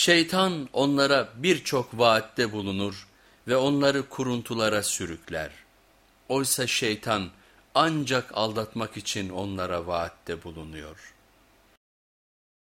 Şeytan onlara birçok vaatte bulunur ve onları kuruntulara sürükler. Oysa şeytan ancak aldatmak için onlara vaatte bulunuyor.''